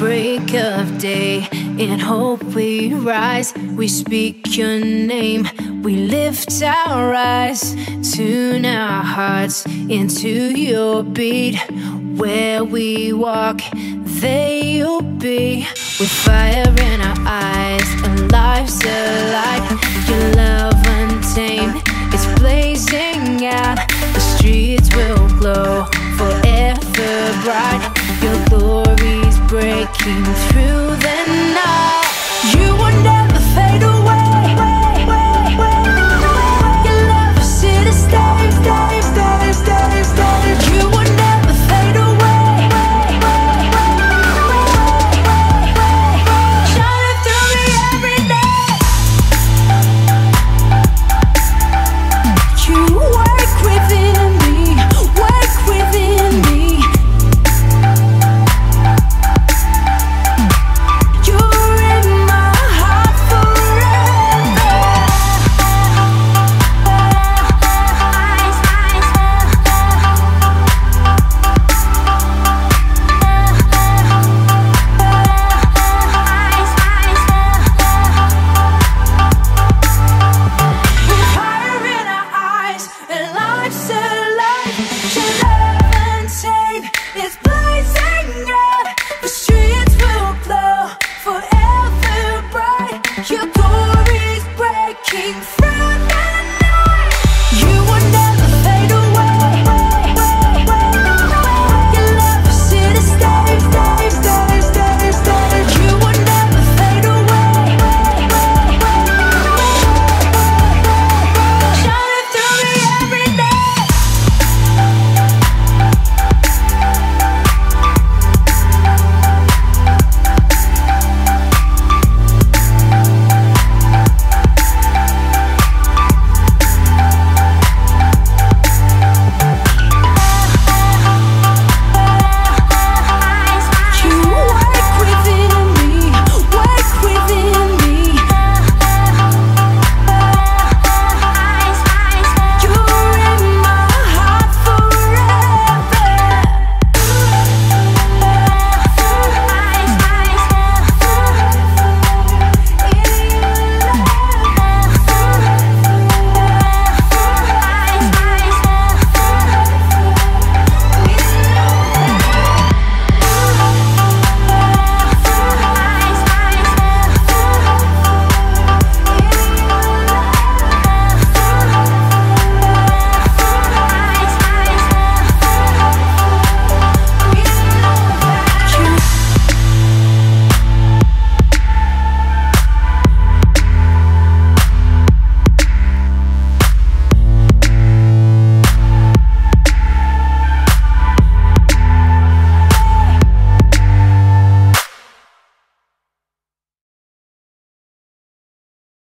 break of day, in hope we rise. We speak your name, we lift our eyes, tune our hearts into your beat. Where we walk, there you'll be. With fire in our eyes and lives alive. Your love untamed, it's blazing out. Breaking through the night.